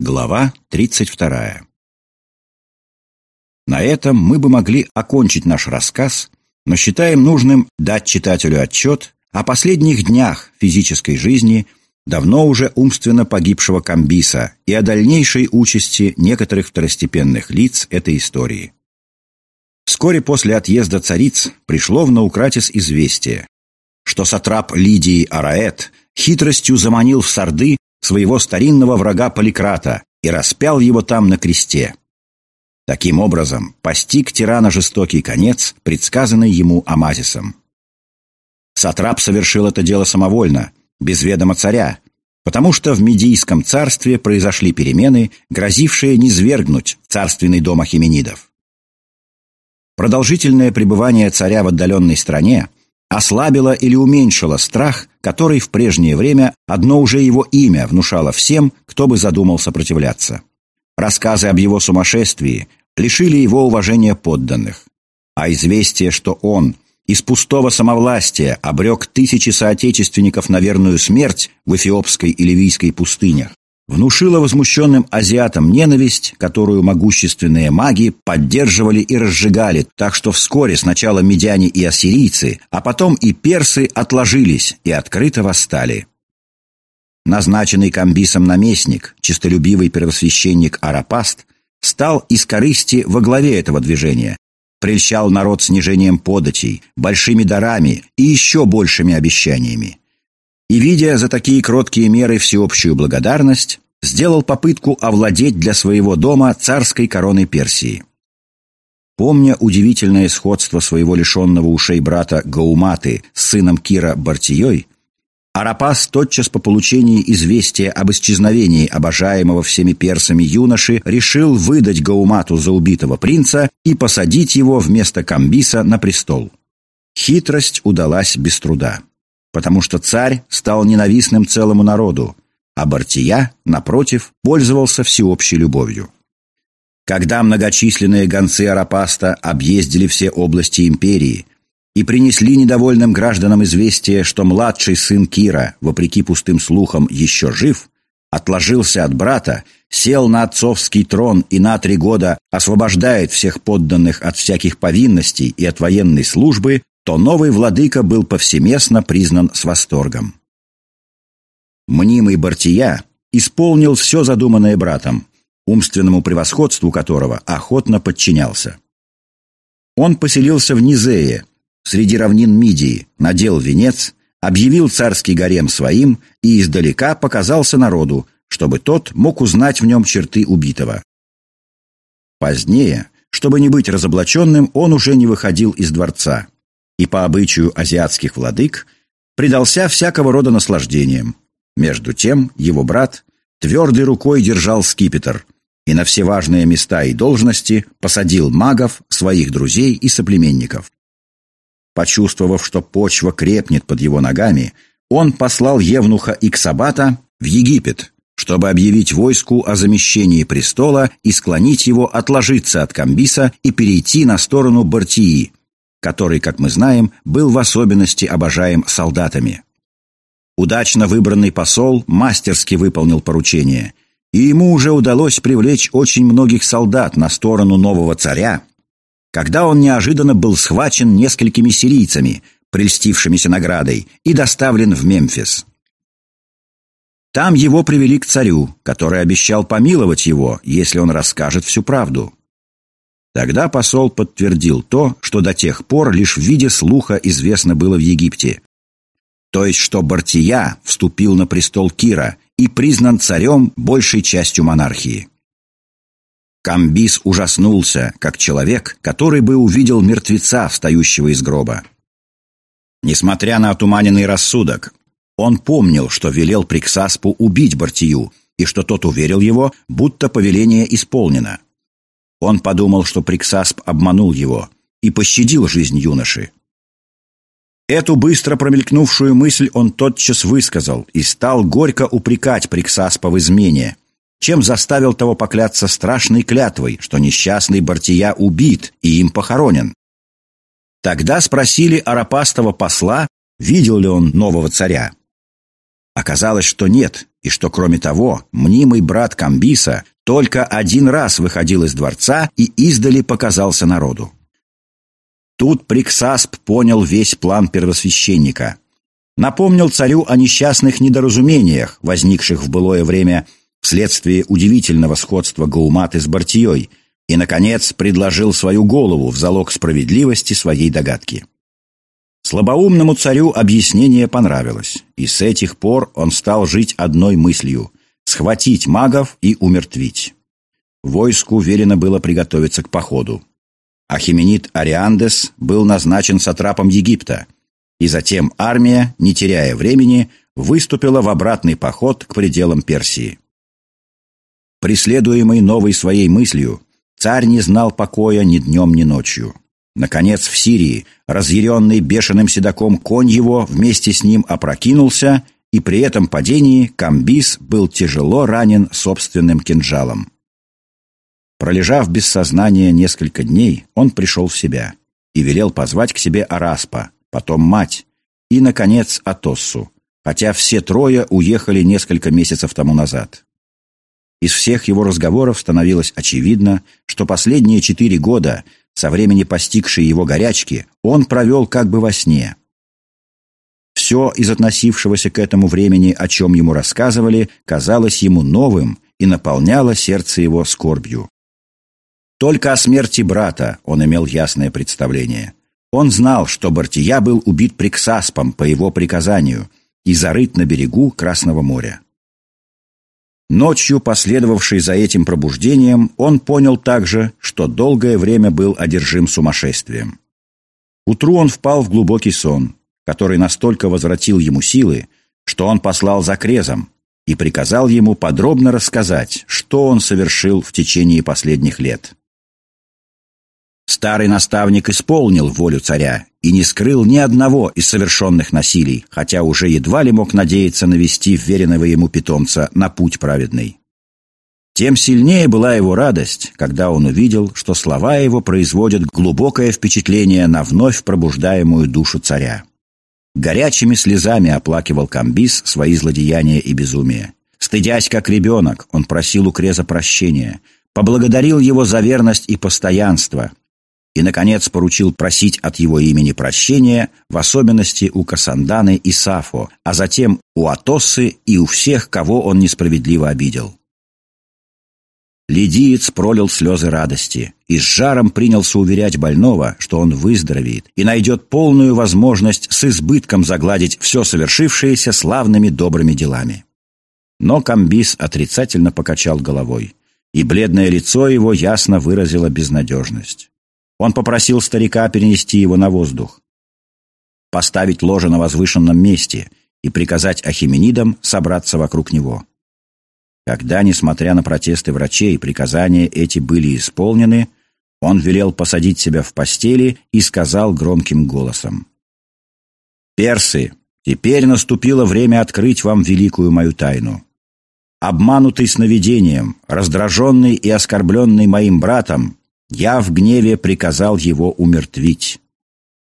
Глава 32. На этом мы бы могли окончить наш рассказ, но считаем нужным дать читателю отчет о последних днях физической жизни давно уже умственно погибшего Камбиса и о дальнейшей участи некоторых второстепенных лиц этой истории. Вскоре после отъезда цариц пришло в Наукратис известие, что сатрап Лидии Араэт хитростью заманил в Сарды своего старинного врага Поликрата и распял его там на кресте. Таким образом, постиг тирана жестокий конец, предсказанный ему Амазисом. Сатрап совершил это дело самовольно, без ведома царя, потому что в Медийском царстве произошли перемены, грозившие низвергнуть царственный дом Ахименидов. Продолжительное пребывание царя в отдаленной стране ослабило или уменьшило страх, который в прежнее время одно уже его имя внушало всем, кто бы задумал сопротивляться. Рассказы об его сумасшествии лишили его уважения подданных, а известие, что он из пустого самовластия обрек тысячи соотечественников на верную смерть в эфиопской и ливийской пустынях, внушила возмущенным азиатам ненависть, которую могущественные маги поддерживали и разжигали, так что вскоре сначала медяне и ассирийцы, а потом и персы отложились и открыто восстали. Назначенный Камбисом наместник, честолюбивый первосвященник Арапаст, стал из корысти во главе этого движения, прельщал народ снижением податей, большими дарами и еще большими обещаниями и, видя за такие кроткие меры всеобщую благодарность, сделал попытку овладеть для своего дома царской короной Персии. Помня удивительное сходство своего лишенного ушей брата Гауматы с сыном Кира Бартией, Арапас тотчас по получении известия об исчезновении обожаемого всеми персами юноши решил выдать Гаумату за убитого принца и посадить его вместо Камбиса на престол. Хитрость удалась без труда потому что царь стал ненавистным целому народу, а Бартия, напротив, пользовался всеобщей любовью. Когда многочисленные гонцы Арапаста объездили все области империи и принесли недовольным гражданам известие, что младший сын Кира, вопреки пустым слухам, еще жив, отложился от брата, сел на отцовский трон и на три года освобождает всех подданных от всяких повинностей и от военной службы, то новый владыка был повсеместно признан с восторгом. Мнимый Бартия исполнил все задуманное братом, умственному превосходству которого охотно подчинялся. Он поселился в Низее, среди равнин Мидии, надел венец, объявил царский гарем своим и издалека показался народу, чтобы тот мог узнать в нем черты убитого. Позднее, чтобы не быть разоблаченным, он уже не выходил из дворца и по обычаю азиатских владык предался всякого рода наслаждениям. Между тем его брат твердой рукой держал скипетр и на все важные места и должности посадил магов, своих друзей и соплеменников. Почувствовав, что почва крепнет под его ногами, он послал Евнуха Иксабата в Египет, чтобы объявить войску о замещении престола и склонить его отложиться от Камбиса и перейти на сторону Бартии, который, как мы знаем, был в особенности обожаем солдатами. Удачно выбранный посол мастерски выполнил поручение, и ему уже удалось привлечь очень многих солдат на сторону нового царя, когда он неожиданно был схвачен несколькими сирийцами, прельстившимися наградой, и доставлен в Мемфис. Там его привели к царю, который обещал помиловать его, если он расскажет всю правду. Тогда посол подтвердил то, что до тех пор лишь в виде слуха известно было в Египте. То есть, что Бартия вступил на престол Кира и признан царем большей частью монархии. Камбис ужаснулся, как человек, который бы увидел мертвеца, встающего из гроба. Несмотря на отуманенный рассудок, он помнил, что велел Приксаспу убить Бартию, и что тот уверил его, будто повеление исполнено. Он подумал, что Приксасп обманул его и пощадил жизнь юноши. Эту быстро промелькнувшую мысль он тотчас высказал и стал горько упрекать Приксаспа в измене, чем заставил того покляться страшной клятвой, что несчастный Бартия убит и им похоронен. Тогда спросили Арапастова посла, видел ли он нового царя. Оказалось, что нет, и что, кроме того, мнимый брат Камбиса только один раз выходил из дворца и издали показался народу. Тут Приксасп понял весь план первосвященника. Напомнил царю о несчастных недоразумениях, возникших в былое время вследствие удивительного сходства Гауматы с Бартией, и, наконец, предложил свою голову в залог справедливости своей догадки. Слабоумному царю объяснение понравилось, и с этих пор он стал жить одной мыслью — схватить магов и умертвить. Войску велено было приготовиться к походу. Ахименид Ариандес был назначен сатрапом Египта, и затем армия, не теряя времени, выступила в обратный поход к пределам Персии. Преследуемый новой своей мыслью, царь не знал покоя ни днем, ни ночью. Наконец, в Сирии, разъяренный бешеным седаком конь его вместе с ним опрокинулся, и при этом падении Камбис был тяжело ранен собственным кинжалом. Пролежав без сознания несколько дней, он пришел в себя и велел позвать к себе Араспа, потом мать и, наконец, Атоссу, хотя все трое уехали несколько месяцев тому назад. Из всех его разговоров становилось очевидно, что последние четыре года со времени постигшей его горячки, он провел как бы во сне. Все из относившегося к этому времени, о чем ему рассказывали, казалось ему новым и наполняло сердце его скорбью. Только о смерти брата он имел ясное представление. Он знал, что Бартия был убит Приксаспом по его приказанию и зарыт на берегу Красного моря. Ночью, последовавшей за этим пробуждением, он понял также, что долгое время был одержим сумасшествием. Утру он впал в глубокий сон, который настолько возвратил ему силы, что он послал за Крезом и приказал ему подробно рассказать, что он совершил в течение последних лет. Старый наставник исполнил волю царя и не скрыл ни одного из совершенных насилий, хотя уже едва ли мог надеяться навести вверенного ему питомца на путь праведный. Тем сильнее была его радость, когда он увидел, что слова его производят глубокое впечатление на вновь пробуждаемую душу царя. Горячими слезами оплакивал Камбис свои злодеяния и безумие. Стыдясь, как ребенок, он просил у Креза прощения, поблагодарил его за верность и постоянство, и, наконец, поручил просить от его имени прощения, в особенности у Касанданы и Сафо, а затем у Атоссы и у всех, кого он несправедливо обидел. Лидиец пролил слезы радости и с жаром принялся уверять больного, что он выздоровеет и найдет полную возможность с избытком загладить все совершившееся славными добрыми делами. Но Камбис отрицательно покачал головой, и бледное лицо его ясно выразило безнадежность. Он попросил старика перенести его на воздух, поставить ложе на возвышенном месте и приказать ахименидам собраться вокруг него. Когда, несмотря на протесты врачей, приказания эти были исполнены, он велел посадить себя в постели и сказал громким голосом. «Персы, теперь наступило время открыть вам великую мою тайну. Обманутый сновидением, раздраженный и оскорбленный моим братом, я в гневе приказал его умертвить.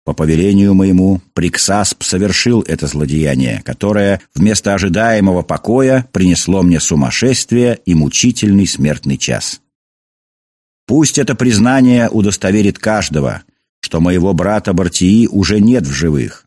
По повелению моему, Приксасп совершил это злодеяние, которое вместо ожидаемого покоя принесло мне сумасшествие и мучительный смертный час. Пусть это признание удостоверит каждого, что моего брата Бартии уже нет в живых.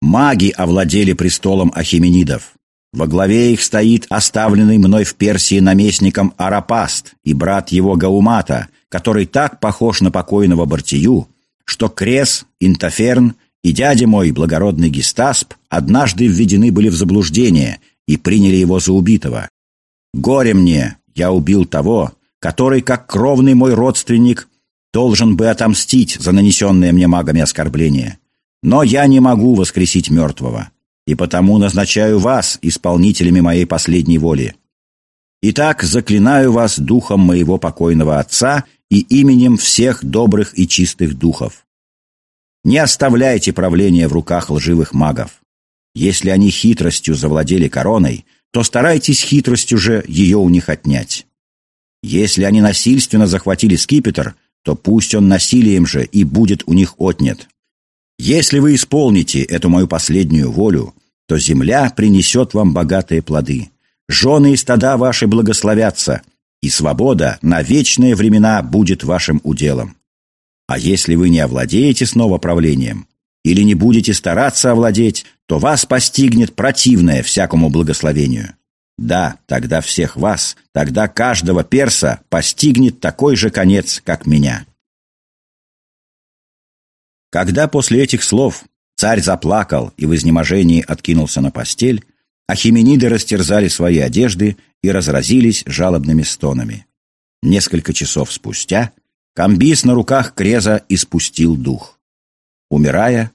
Маги овладели престолом ахименидов. Во главе их стоит оставленный мной в Персии наместником Арапаст и брат его Гаумата – который так похож на покойного Бартию, что Крес, Интоферн и дядя мой, благородный Гестасп, однажды введены были в заблуждение и приняли его за убитого. Горе мне, я убил того, который, как кровный мой родственник, должен бы отомстить за нанесенное мне магами оскорбление. Но я не могу воскресить мертвого, и потому назначаю вас исполнителями моей последней воли. Итак, заклинаю вас духом моего покойного отца и именем всех добрых и чистых духов. Не оставляйте правление в руках лживых магов. Если они хитростью завладели короной, то старайтесь хитростью же ее у них отнять. Если они насильственно захватили скипетр, то пусть он насилием же и будет у них отнят. Если вы исполните эту мою последнюю волю, то земля принесет вам богатые плоды. Жены и стада ваши благословятся, и свобода на вечные времена будет вашим уделом. А если вы не овладеете снова правлением, или не будете стараться овладеть, то вас постигнет противное всякому благословению. Да, тогда всех вас, тогда каждого перса постигнет такой же конец, как меня. Когда после этих слов царь заплакал и в изнеможении откинулся на постель, ахимениды растерзали свои одежды и разразились жалобными стонами. Несколько часов спустя Камбис на руках Креза испустил дух. Умирая,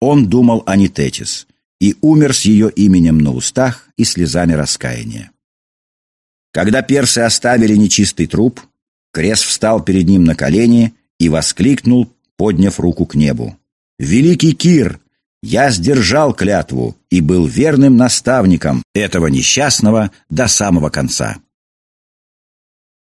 он думал о Нитетис и умер с ее именем на устах и слезами раскаяния. Когда персы оставили нечистый труп, Крез встал перед ним на колени и воскликнул, подняв руку к небу. «Великий Кир, я сдержал клятву и был верным наставником этого несчастного до самого конца».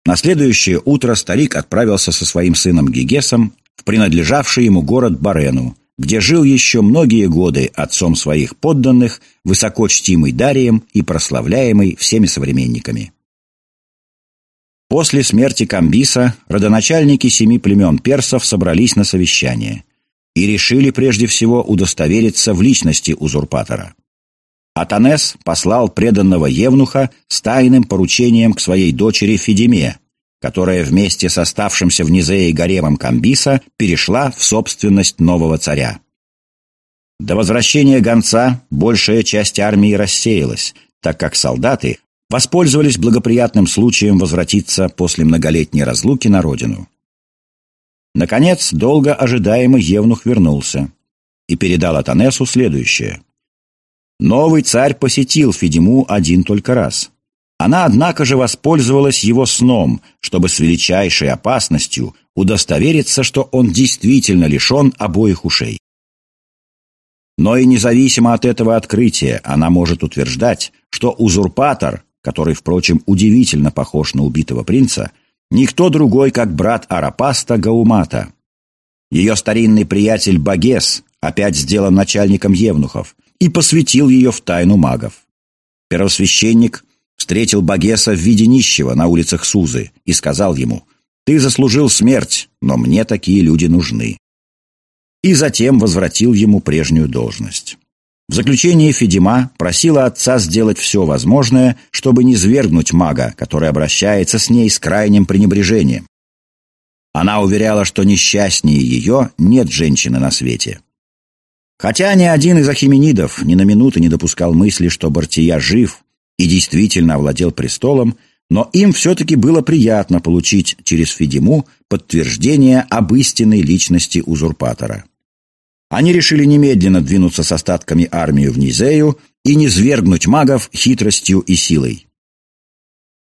На следующее утро старик отправился со своим сыном Гигесом в принадлежавший ему город Барену, где жил еще многие годы отцом своих подданных, высоко чтимый Дарием и прославляемый всеми современниками. После смерти Камбиса родоначальники семи племен персов собрались на совещание и решили прежде всего удостовериться в личности узурпатора. Атанес послал преданного Евнуха с тайным поручением к своей дочери Федиме, которая вместе с оставшимся в Низее гаремом Камбиса перешла в собственность нового царя. До возвращения гонца большая часть армии рассеялась, так как солдаты воспользовались благоприятным случаем возвратиться после многолетней разлуки на родину. Наконец, долго ожидаемый Евнух вернулся и передал Атанесу следующее. Новый царь посетил Федиму один только раз. Она, однако же, воспользовалась его сном, чтобы с величайшей опасностью удостовериться, что он действительно лишен обоих ушей. Но и независимо от этого открытия она может утверждать, что узурпатор который, впрочем, удивительно похож на убитого принца, никто другой, как брат Арапаста Гаумата. Ее старинный приятель Багес опять сделан начальником евнухов и посвятил ее в тайну магов. Первосвященник встретил Багеса в виде нищего на улицах Сузы и сказал ему «Ты заслужил смерть, но мне такие люди нужны». И затем возвратил ему прежнюю должность. В заключение Федима просила отца сделать все возможное, чтобы не свергнуть мага, который обращается с ней с крайним пренебрежением. Она уверяла, что несчастнее ее нет женщины на свете. Хотя ни один из ахименидов ни на минуту не допускал мысли, что Бартия жив и действительно овладел престолом, но им все-таки было приятно получить через Федиму подтверждение об истинной личности узурпатора. Они решили немедленно двинуться с остатками армии в Низею и низвергнуть магов хитростью и силой.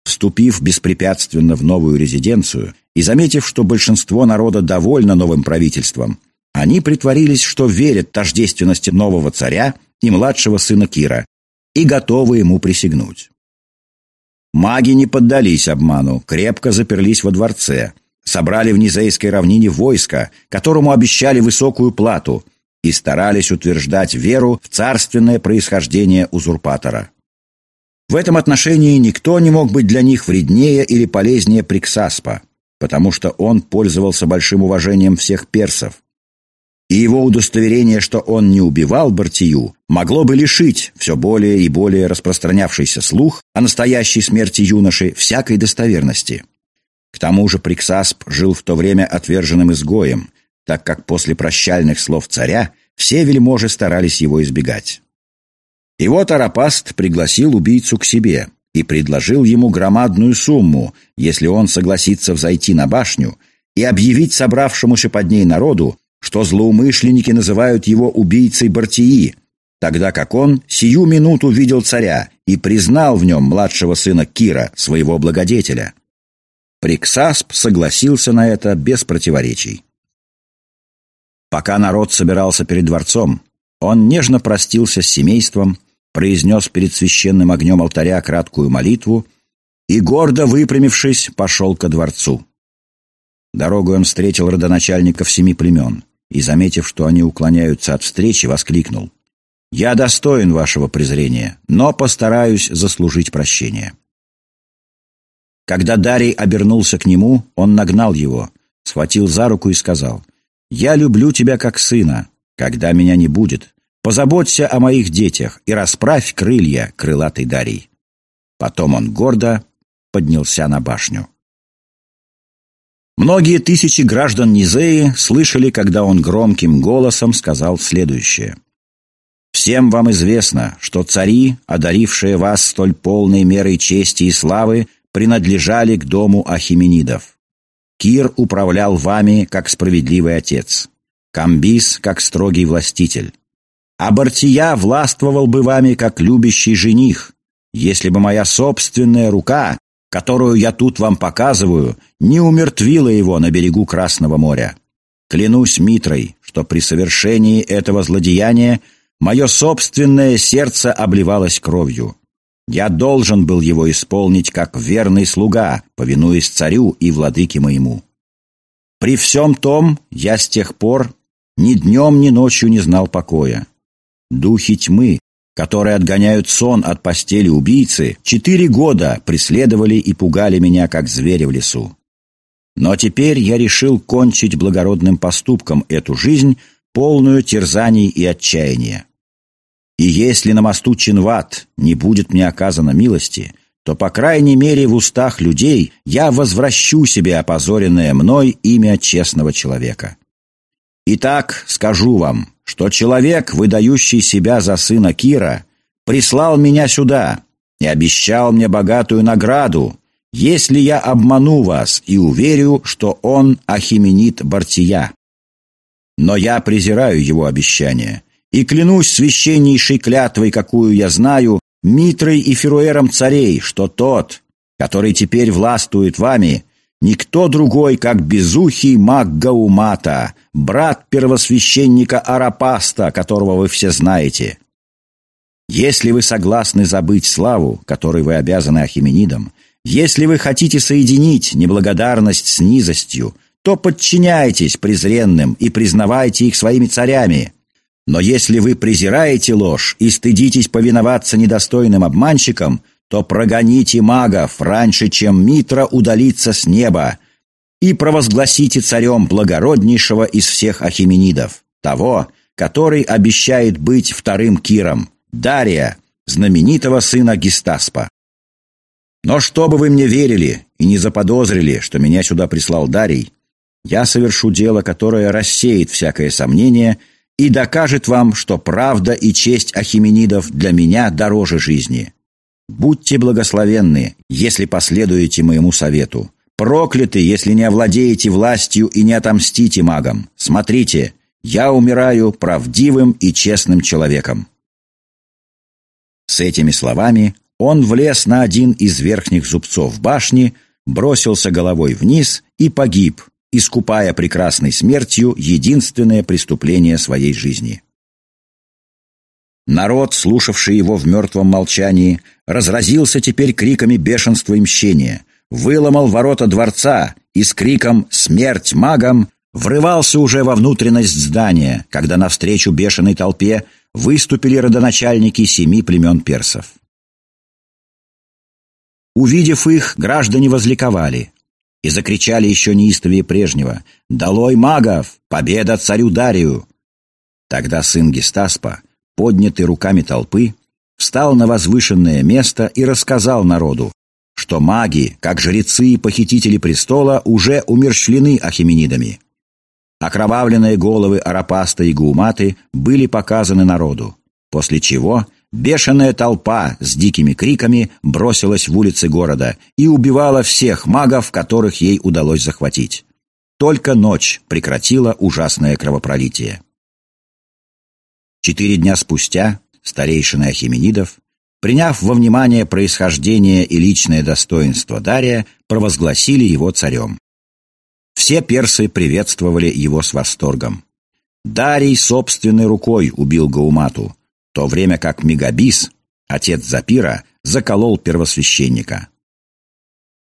Вступив беспрепятственно в новую резиденцию и заметив, что большинство народа довольно новым правительством, они притворились, что верят тождественности нового царя и младшего сына Кира и готовы ему присягнуть. Маги не поддались обману, крепко заперлись во дворце – собрали в Низейской равнине войско, которому обещали высокую плату, и старались утверждать веру в царственное происхождение узурпатора. В этом отношении никто не мог быть для них вреднее или полезнее Приксаспа, потому что он пользовался большим уважением всех персов. И его удостоверение, что он не убивал Бартию, могло бы лишить все более и более распространявшийся слух о настоящей смерти юноши всякой достоверности. К тому же Приксасп жил в то время отверженным изгоем, так как после прощальных слов царя все вельможи старались его избегать. И вот Арапаст пригласил убийцу к себе и предложил ему громадную сумму, если он согласится взойти на башню и объявить собравшемуся под ней народу, что злоумышленники называют его убийцей Бартии, тогда как он сию минуту видел царя и признал в нем младшего сына Кира, своего благодетеля. Приксасп согласился на это без противоречий. Пока народ собирался перед дворцом, он нежно простился с семейством, произнес перед священным огнем алтаря краткую молитву и, гордо выпрямившись, пошел ко дворцу. Дорогой он встретил родоначальников семи племен и, заметив, что они уклоняются от встречи, воскликнул. Я достоин вашего презрения, но постараюсь заслужить прощение». Когда Дарий обернулся к нему, он нагнал его, схватил за руку и сказал, «Я люблю тебя как сына, когда меня не будет. Позаботься о моих детях и расправь крылья, крылатый Дарий». Потом он гордо поднялся на башню. Многие тысячи граждан Низеи слышали, когда он громким голосом сказал следующее. «Всем вам известно, что цари, одарившие вас столь полной мерой чести и славы, принадлежали к дому Ахименидов. Кир управлял вами, как справедливый отец, Камбис, как строгий властитель. А Бартия властвовал бы вами, как любящий жених, если бы моя собственная рука которую я тут вам показываю, не умертвила его на берегу Красного моря. Клянусь Митрой, что при совершении этого злодеяния мое собственное сердце обливалось кровью. Я должен был его исполнить как верный слуга, повинуясь царю и владыке моему. При всем том я с тех пор ни днем, ни ночью не знал покоя. Духи тьмы, которые отгоняют сон от постели убийцы, четыре года преследовали и пугали меня, как зверя в лесу. Но теперь я решил кончить благородным поступком эту жизнь, полную терзаний и отчаяния. И если на мосту Чинват не будет мне оказано милости, то, по крайней мере, в устах людей я возвращу себе опозоренное мной имя честного человека. Итак, скажу вам, что человек, выдающий себя за сына Кира, прислал меня сюда и обещал мне богатую награду, если я обману вас и уверю, что он Ахименит Бартия. Но я презираю его обещание и клянусь священнейшей клятвой, какую я знаю, Митрой и Феруэром царей, что тот, который теперь властвует вами, Никто другой, как безухий маг Гаумата, брат первосвященника Арапаста, которого вы все знаете. Если вы согласны забыть славу, которой вы обязаны Ахименидам, если вы хотите соединить неблагодарность с низостью, то подчиняйтесь презренным и признавайте их своими царями. Но если вы презираете ложь и стыдитесь повиноваться недостойным обманщикам – то прогоните магов раньше, чем Митра удалится с неба, и провозгласите царем благороднейшего из всех ахименидов, того, который обещает быть вторым Киром, Дария, знаменитого сына Гестаспа. Но чтобы вы мне верили и не заподозрили, что меня сюда прислал Дарий, я совершу дело, которое рассеет всякое сомнение и докажет вам, что правда и честь ахименидов для меня дороже жизни. Будьте благословенны, если последуете моему совету. Прокляты, если не овладеете властью и не отомстите магам. Смотрите, я умираю правдивым и честным человеком». С этими словами он влез на один из верхних зубцов башни, бросился головой вниз и погиб, искупая прекрасной смертью единственное преступление своей жизни. Народ, слушавший его в мертвом молчании, разразился теперь криками бешенства и мщения, выломал ворота дворца и с криком «Смерть магам!» врывался уже во внутренность здания, когда навстречу бешеной толпе выступили родоначальники семи племен персов. Увидев их, граждане возликовали и закричали еще неистовее прежнего «Долой магов! Победа царю Дарию!» Тогда сын Гестаспа, поднятый руками толпы, встал на возвышенное место и рассказал народу, что маги, как жрецы и похитители престола, уже умерщвлены ахименидами. Окровавленные головы Арапаста и Гуматы были показаны народу, после чего бешеная толпа с дикими криками бросилась в улицы города и убивала всех магов, которых ей удалось захватить. Только ночь прекратила ужасное кровопролитие. Четыре дня спустя старейшины Ахименидов, приняв во внимание происхождение и личное достоинство Дария, провозгласили его царем. Все персы приветствовали его с восторгом. Дарий собственной рукой убил Гаумату, то время как Мегабис, отец Запира, заколол первосвященника.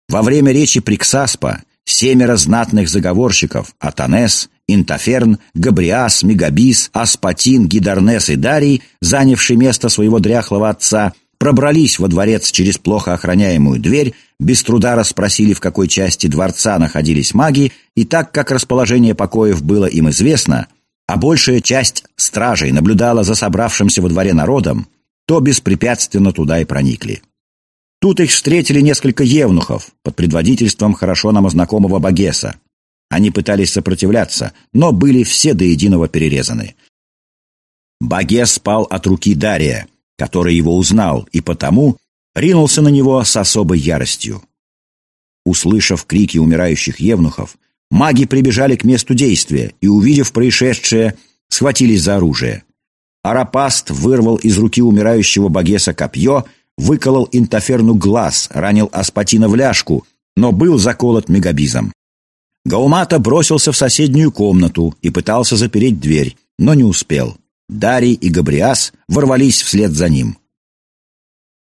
Во время речи Приксаспа семеро знатных заговорщиков Атанес, Интоферн, Габриас, Мегабис, Аспатин, Гидарнес и Дарий, занявший место своего дряхлого отца, пробрались во дворец через плохо охраняемую дверь, без труда расспросили, в какой части дворца находились маги, и так как расположение покоев было им известно, а большая часть стражей наблюдала за собравшимся во дворе народом, то беспрепятственно туда и проникли. Тут их встретили несколько евнухов под предводительством хорошо нам знакомого Багеса. Они пытались сопротивляться, но были все до единого перерезаны. Багес спал от руки Дария, который его узнал, и потому ринулся на него с особой яростью. Услышав крики умирающих евнухов, маги прибежали к месту действия и, увидев происшедшее, схватились за оружие. Арапаст вырвал из руки умирающего Багеса копье, выколол Интоферну глаз, ранил Аспатина в ляжку, но был заколот мегабизом. Гаумата бросился в соседнюю комнату и пытался запереть дверь, но не успел. Дарий и Габриас ворвались вслед за ним.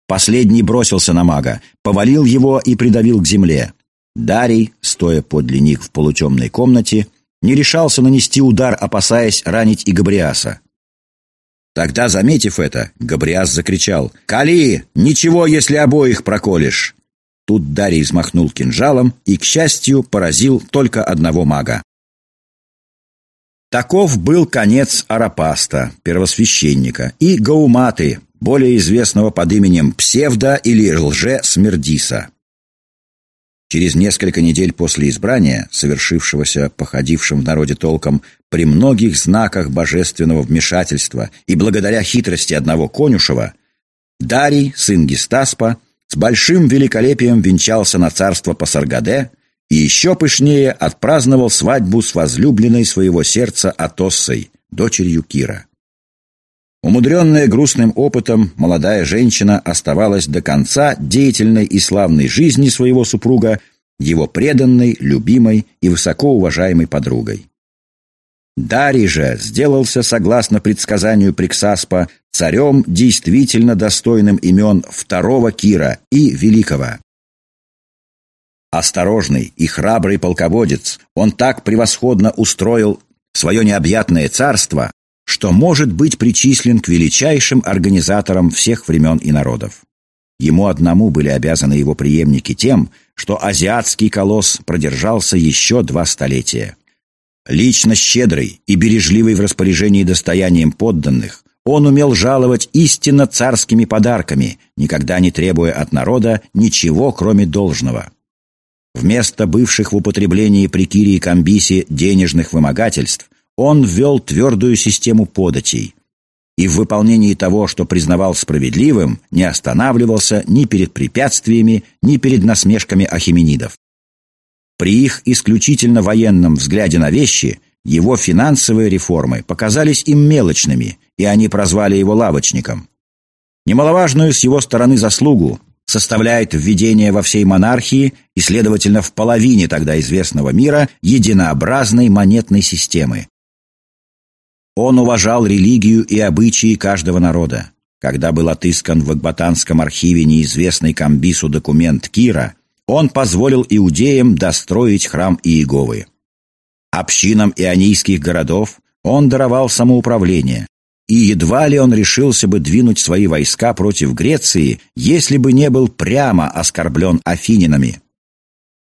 Последний бросился на мага, повалил его и придавил к земле. Дарий, стоя подле них в полутемной комнате, не решался нанести удар, опасаясь ранить и Габриаса. Тогда, заметив это, Габриас закричал «Кали! Ничего, если обоих проколешь!» Тут Дарий взмахнул кинжалом и, к счастью, поразил только одного мага. Таков был конец Арапаста, первосвященника, и Гауматы, более известного под именем Псевда или Лже-Смердиса. Через несколько недель после избрания, совершившегося походившим в народе толком при многих знаках божественного вмешательства и благодаря хитрости одного конюшева, Дарий, сын Гестаспа, с большим великолепием венчался на царство Пасаргаде и еще пышнее отпраздновал свадьбу с возлюбленной своего сердца Атоссой, дочерью Кира. Умудренная грустным опытом, молодая женщина оставалась до конца деятельной и славной жизни своего супруга, его преданной, любимой и высоко уважаемой подругой. Дарий же сделался, согласно предсказанию Приксаспа, царем, действительно достойным имен второго Кира и Великого. Осторожный и храбрый полководец, он так превосходно устроил свое необъятное царство, что может быть причислен к величайшим организаторам всех времен и народов. Ему одному были обязаны его преемники тем, что азиатский колосс продержался еще два столетия. Лично щедрый и бережливый в распоряжении достоянием подданных, он умел жаловать истинно царскими подарками, никогда не требуя от народа ничего, кроме должного. Вместо бывших в употреблении при Кире и Камбисе денежных вымогательств он ввел твердую систему податей и в выполнении того, что признавал справедливым, не останавливался ни перед препятствиями, ни перед насмешками ахименидов. При их исключительно военном взгляде на вещи его финансовые реформы показались им мелочными, и они прозвали его лавочником. Немаловажную с его стороны заслугу составляет введение во всей монархии и, следовательно, в половине тогда известного мира единообразной монетной системы, он уважал религию и обычаи каждого народа. Когда был отыскан в Акбатанском архиве неизвестный Камбису документ Кира, он позволил иудеям достроить храм Иеговы. Общинам ионийских городов он даровал самоуправление, и едва ли он решился бы двинуть свои войска против Греции, если бы не был прямо оскорблен афининами.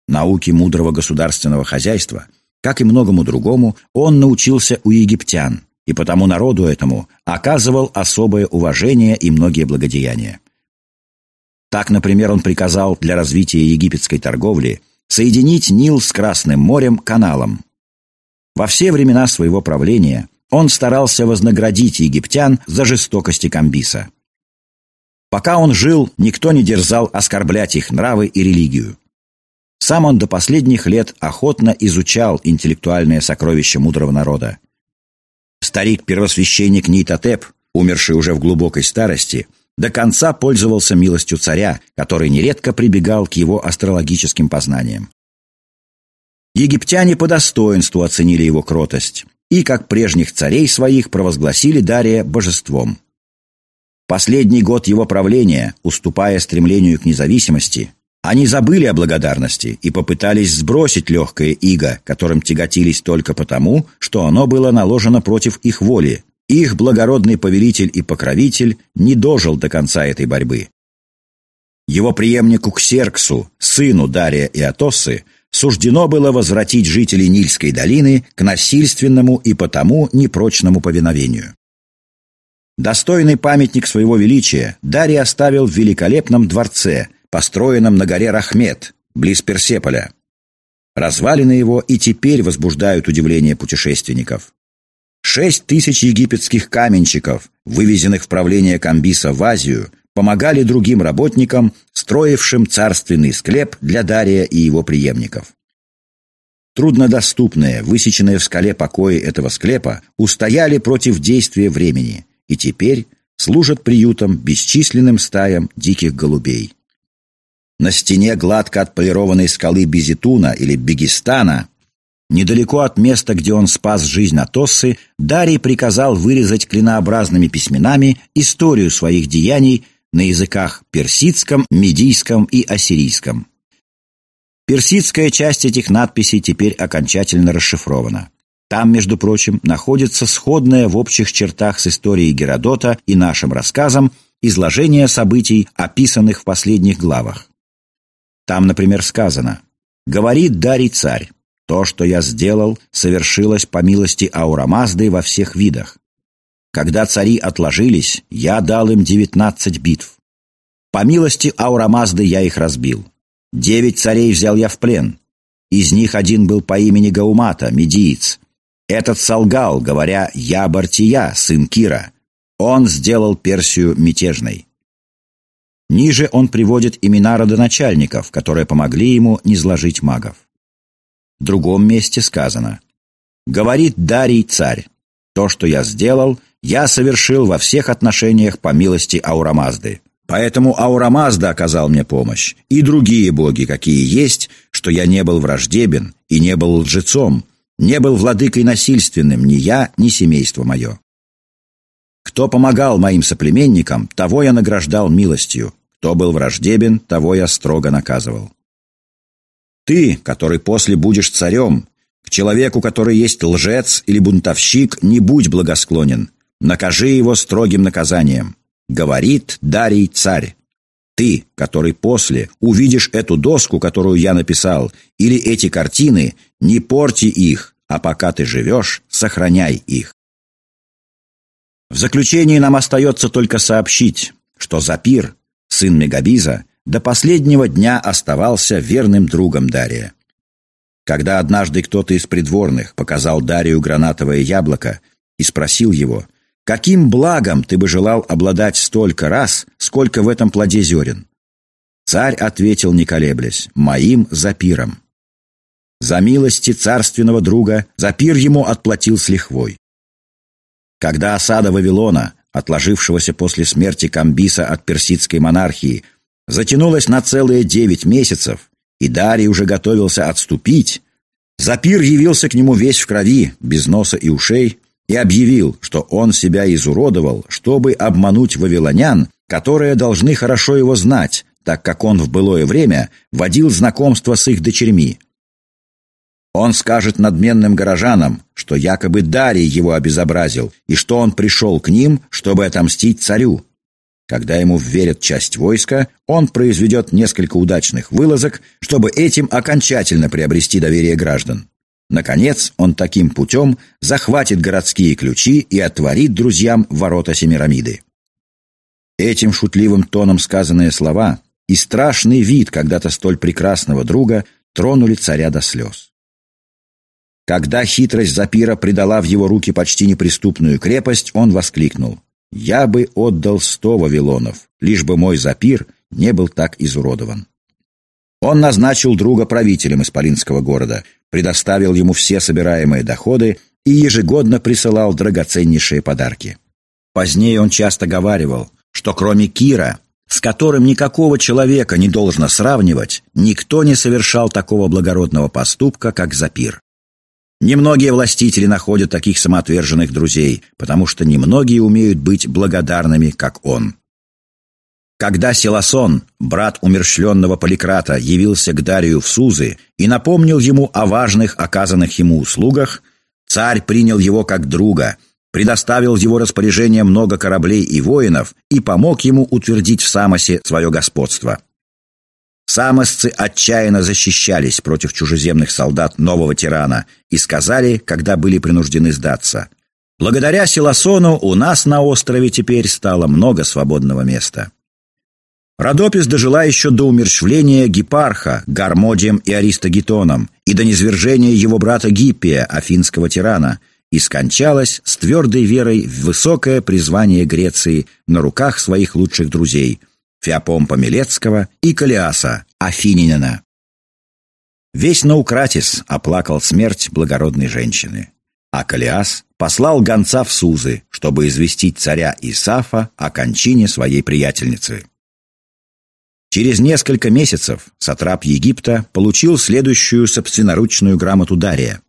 Науке мудрого государственного хозяйства, как и многому другому, он научился у египтян – и потому народу этому оказывал особое уважение и многие благодеяния. Так, например, он приказал для развития египетской торговли соединить Нил с Красным морем каналом. Во все времена своего правления он старался вознаградить египтян за жестокости Камбиса. Пока он жил, никто не дерзал оскорблять их нравы и религию. Сам он до последних лет охотно изучал интеллектуальное сокровище мудрого народа. Старик-первосвященник Нитотеп, умерший уже в глубокой старости, до конца пользовался милостью царя, который нередко прибегал к его астрологическим познаниям. Египтяне по достоинству оценили его кротость и, как прежних царей своих, провозгласили Дария божеством. Последний год его правления, уступая стремлению к независимости, Они забыли о благодарности и попытались сбросить легкое иго, которым тяготились только потому, что оно было наложено против их воли. Их благородный повелитель и покровитель не дожил до конца этой борьбы. Его преемнику Ксерксу, сыну Дария и Атосы, суждено было возвратить жителей Нильской долины к насильственному и потому непрочному повиновению. Достойный памятник своего величия Дарий оставил в великолепном дворце, построенном на горе Рахмет, близ Персеполя. Развалины его и теперь возбуждают удивление путешественников. Шесть тысяч египетских каменщиков, вывезенных в правление Камбиса в Азию, помогали другим работникам, строившим царственный склеп для Дария и его преемников. Труднодоступные, высеченные в скале покои этого склепа, устояли против действия времени и теперь служат приютом бесчисленным стаям диких голубей. На стене гладко отполированной скалы Безитуна или Бегистана, недалеко от места, где он спас жизнь Атоссы, Дарий приказал вырезать клинообразными письменами историю своих деяний на языках персидском, медийском и ассирийском. Персидская часть этих надписей теперь окончательно расшифрована. Там, между прочим, находится сходное в общих чертах с историей Геродота и нашим рассказом изложение событий, описанных в последних главах. Там, например, сказано «Говорит Дарий царь, то, что я сделал, совершилось по милости Аурамазды во всех видах. Когда цари отложились, я дал им девятнадцать битв. По милости Аурамазды я их разбил. Девять царей взял я в плен. Из них один был по имени Гаумата, медиец. Этот солгал, говоря «Я Бартия, сын Кира». Он сделал Персию мятежной. Ниже он приводит имена родоначальников, которые помогли ему не сложить магов. В другом месте сказано «Говорит Дарий царь, то, что я сделал, я совершил во всех отношениях по милости Аурамазды. Поэтому Аурамазда оказал мне помощь, и другие боги, какие есть, что я не был враждебен и не был лжецом, не был владыкой насильственным ни я, ни семейство мое. Кто помогал моим соплеменникам, того я награждал милостью, кто был враждебен, того я строго наказывал. Ты, который после будешь царем, к человеку, который есть лжец или бунтовщик, не будь благосклонен, накажи его строгим наказанием. Говорит Дарий царь. Ты, который после увидишь эту доску, которую я написал, или эти картины, не порти их, а пока ты живешь, сохраняй их. В заключении нам остается только сообщить, что Запир, сын Мегабиза, до последнего дня оставался верным другом Дария. Когда однажды кто-то из придворных показал Дарию гранатовое яблоко и спросил его – Каким благом ты бы желал обладать столько раз, сколько в этом плоде зерен? Царь ответил, не колеблясь, моим запиром. За милости царственного друга запир ему отплатил с лихвой. Когда осада Вавилона, отложившегося после смерти Камбиса от персидской монархии, затянулась на целые девять месяцев, и Дарий уже готовился отступить, Запир явился к нему весь в крови, без носа и ушей, и объявил, что он себя изуродовал, чтобы обмануть вавилонян, которые должны хорошо его знать, так как он в былое время водил знакомство с их дочерьми. Он скажет надменным горожанам, что якобы Дарий его обезобразил, и что он пришел к ним, чтобы отомстить царю. Когда ему вверят часть войска, он произведет несколько удачных вылазок, чтобы этим окончательно приобрести доверие граждан. Наконец, он таким путем захватит городские ключи и отворит друзьям ворота Семирамиды. Этим шутливым тоном сказанные слова и страшный вид когда-то столь прекрасного друга тронули царя до слез. Когда хитрость Запира придала в его руки почти неприступную крепость, он воскликнул «Я бы отдал сто вавилонов, лишь бы мой Запир не был так изуродован». Он назначил друга правителем Исполинского города, предоставил ему все собираемые доходы и ежегодно присылал драгоценнейшие подарки. Позднее он часто говаривал, что кроме Кира, с которым никакого человека не должно сравнивать, никто не совершал такого благородного поступка, как Запир. Немногие властители находят таких самоотверженных друзей, потому что немногие умеют быть благодарными, как он. Когда Силасон, брат умерщвленного Поликрата, явился к Дарию в Сузы и напомнил ему о важных оказанных ему услугах, царь принял его как друга, предоставил его распоряжение много кораблей и воинов и помог ему утвердить в Самосе свое господство. Самосцы отчаянно защищались против чужеземных солдат нового тирана и сказали, когда были принуждены сдаться. «Благодаря Силасону у нас на острове теперь стало много свободного места». Родопис дожила еще до умерщвления Гипарха, Гармодием и Аристогетоном, и до низвержения его брата Гиппия, афинского тирана, и скончалась с твердой верой в высокое призвание Греции на руках своих лучших друзей Феопомпа Милецкого и Калиаса, Афининина. Весь Наукратис оплакал смерть благородной женщины, а Калиас послал гонца в Сузы, чтобы известить царя Исафа о кончине своей приятельницы. Через несколько месяцев сатрап Египта получил следующую собственноручную грамоту Дария.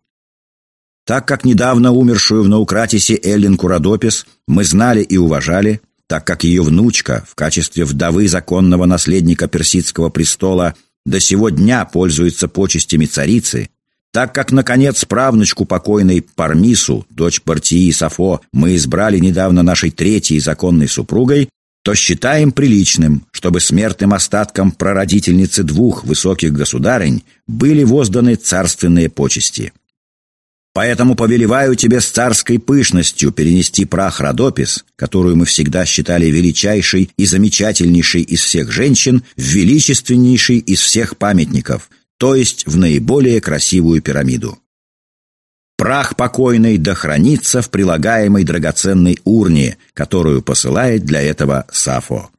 Так как недавно умершую в Наукратисе Эллин Курадопис мы знали и уважали, так как ее внучка в качестве вдовы законного наследника персидского престола до сего дня пользуется почестями царицы, так как, наконец, правнучку покойной Пармису, дочь Партии Сафо, мы избрали недавно нашей третьей законной супругой, то считаем приличным, чтобы смертным остаткам прародительницы двух высоких государынь были возданы царственные почести. Поэтому повелеваю тебе с царской пышностью перенести прах Родопис, которую мы всегда считали величайшей и замечательнейшей из всех женщин, в величественнейший из всех памятников, то есть в наиболее красивую пирамиду. Прах покойный да хранится в прилагаемой драгоценной урне, которую посылает для этого Сафо.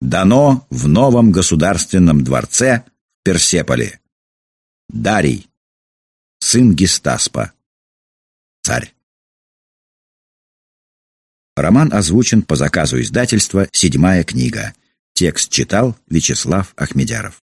Дано в новом государственном дворце в Персеполе. Дарий, сын Гестаспа, царь. Роман озвучен по заказу издательства «Седьмая книга». Текст читал Вячеслав Ахмедяров.